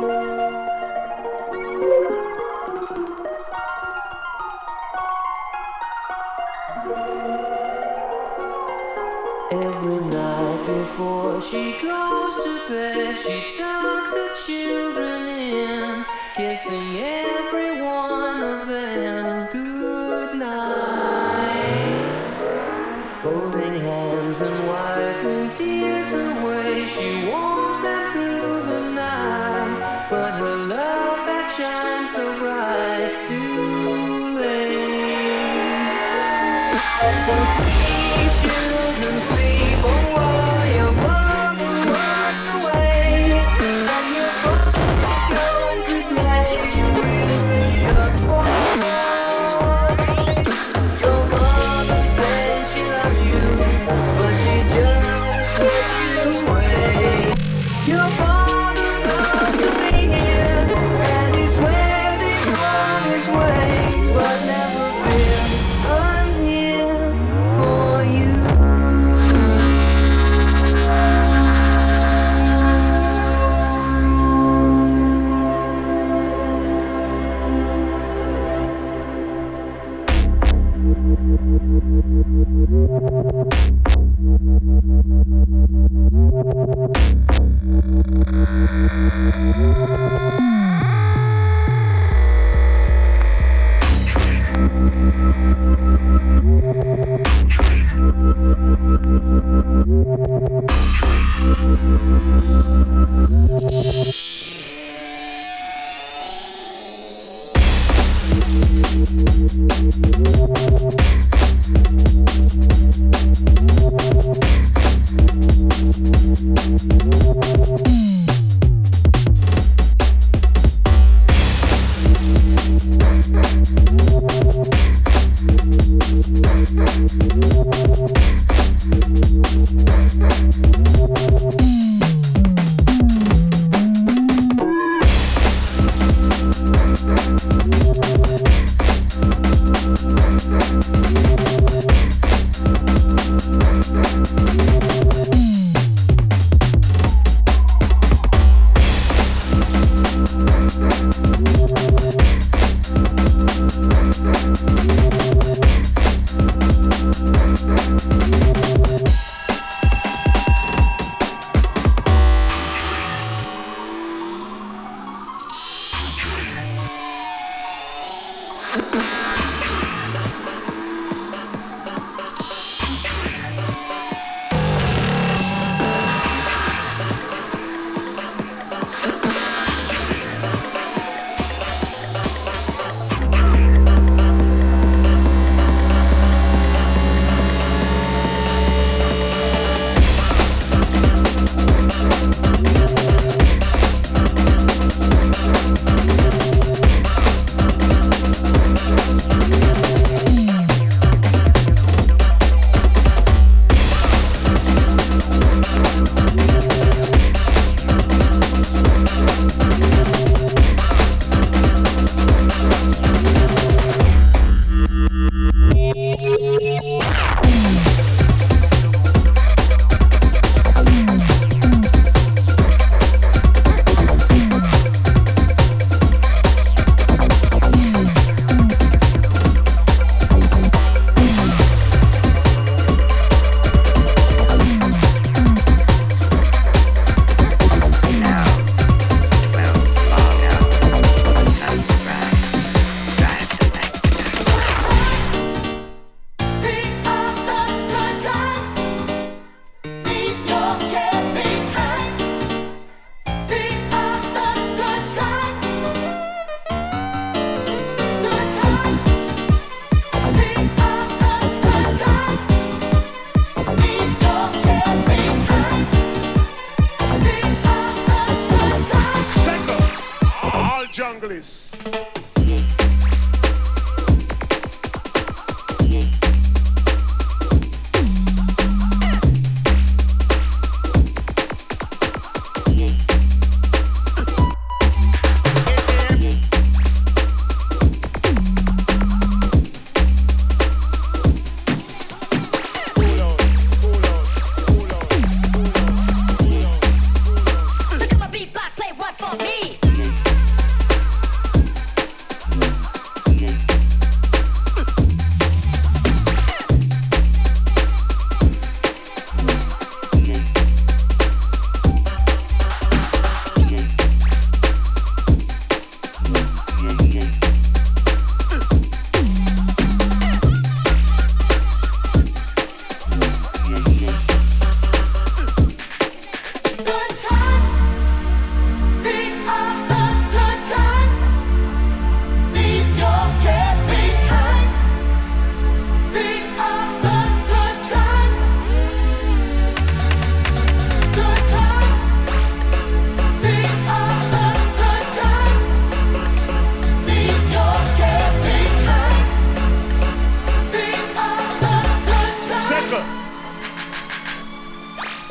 Every night before she goes to bed, she tucks her children in, kissing every one of them good night. Holding hands and wiping tears away, she walks. it's too late. So free children sleep. Mm.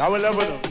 Vámonos, vámonos.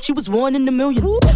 She was one in a million.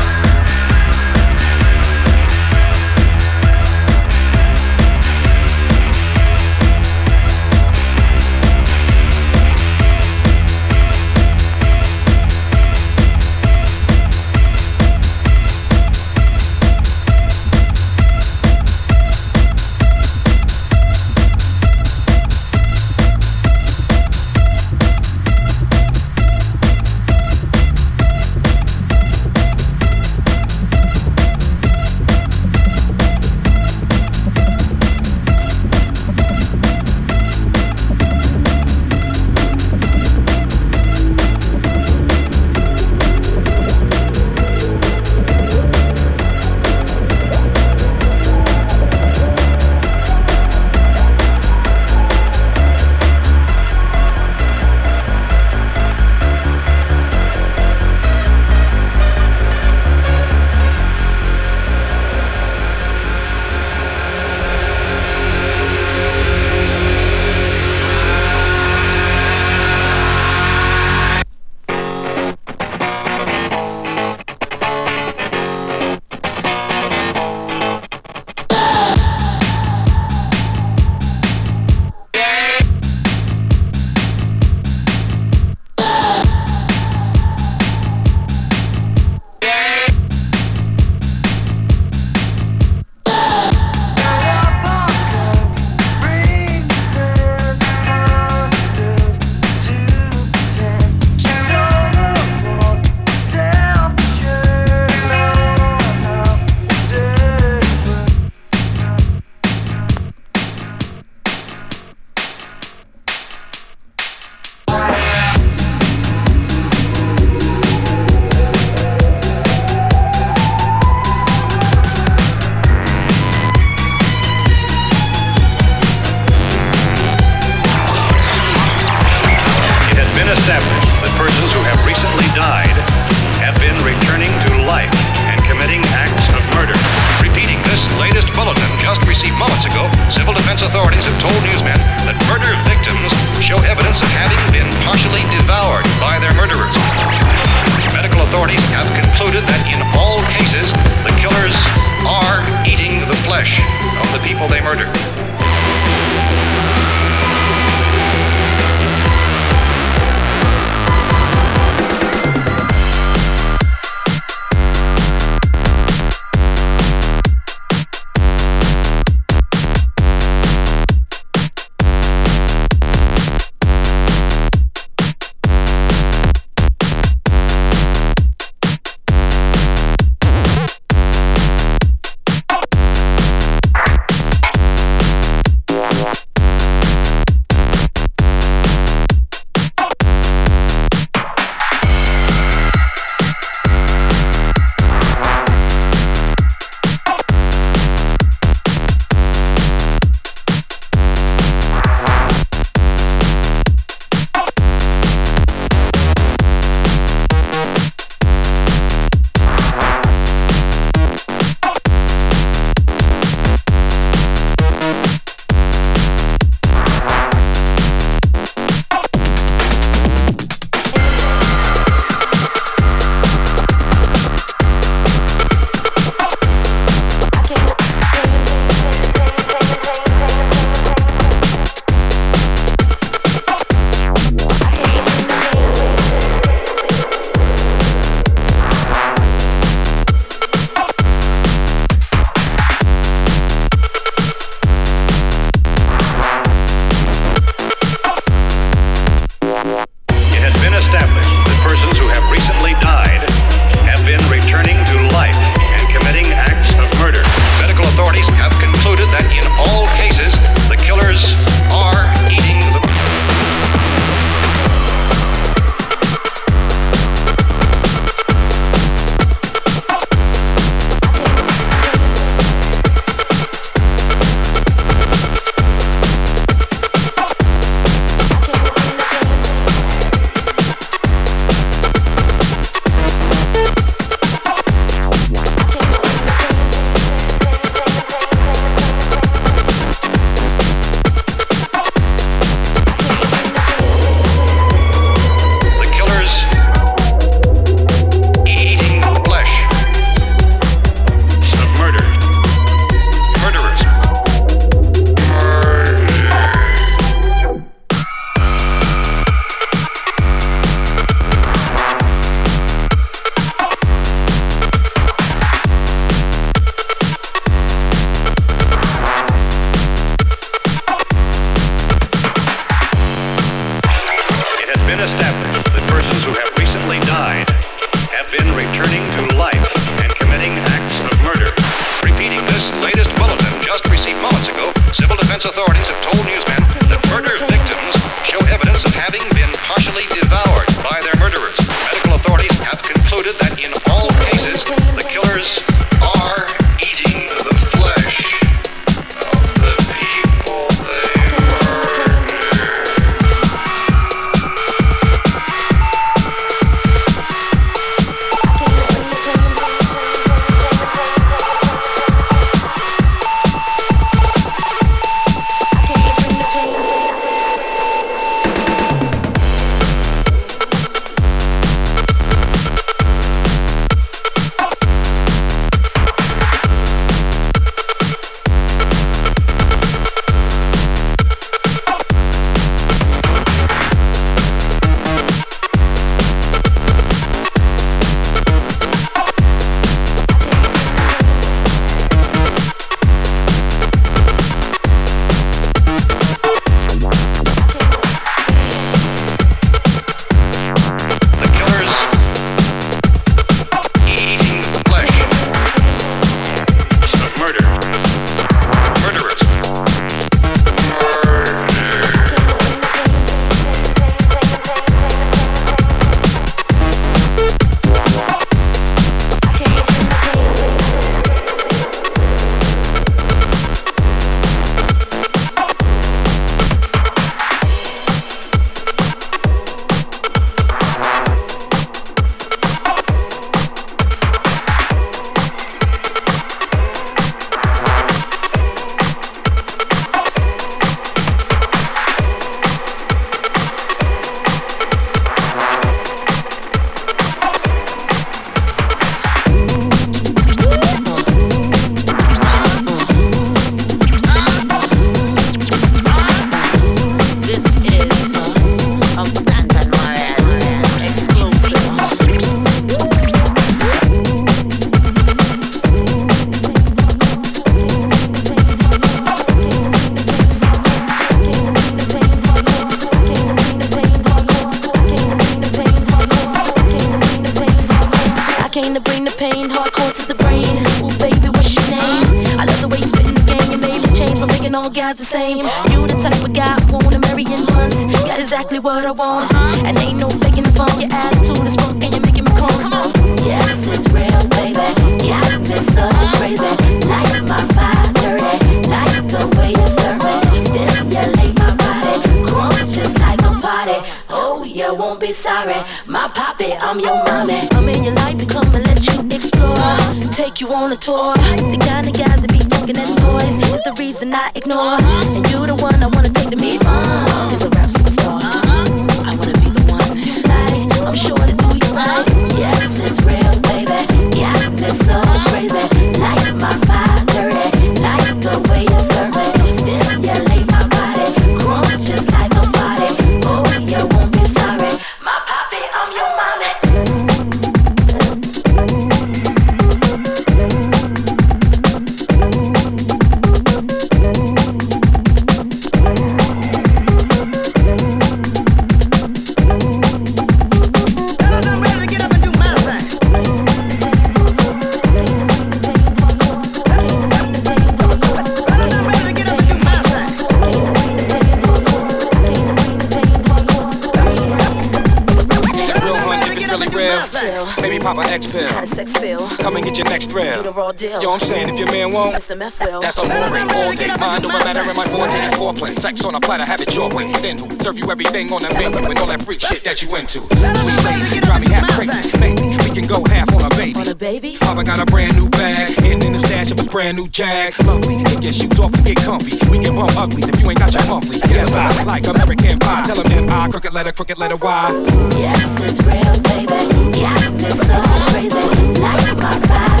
Pop a X pill. How does sex feel? Come and get your next thrill. You the raw deal. Yo, I'm saying if your man won't, That's the meth will. that's a more all day. Mind over matter in my forte is foreplay. Sex on a platter, have it your way. Then who serve you everything on the menu and all that freak shit that you into. Sweet lady, drive me half crazy. Maybe we can go half on a baby. On a baby? Papa got a brand new bag, hidden in the stash of his brand new Jag. Lovely, take your shoes off and get comfy. We can bump uglies if you ain't got your monthly. Yes, I like American pie. Tell them M I crooked letter, crooked letter Y. Yes, it's real, baby. Got me so crazy. Like my fire.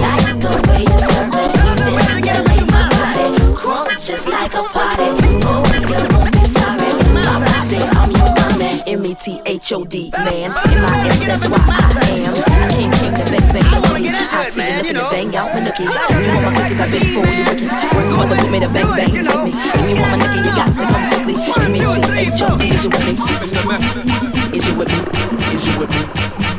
Like the way you serve it. Stimulate my body. Just like a party. You won't be sorry. I'm your mommy. M-E-T-H-O-D, man. M-I-S-S-Y, I am. I came, to bang, bang, I wanna nookie. get into I see you looking to bang out my nookie. You know my cookies, I've been for you rookies. Work hard, look, we made a bang, bang. Take me. If you want my nookie, you got to come quickly. M-E-T-H-O-D, is you with me? Mr. Meth. Is you with me?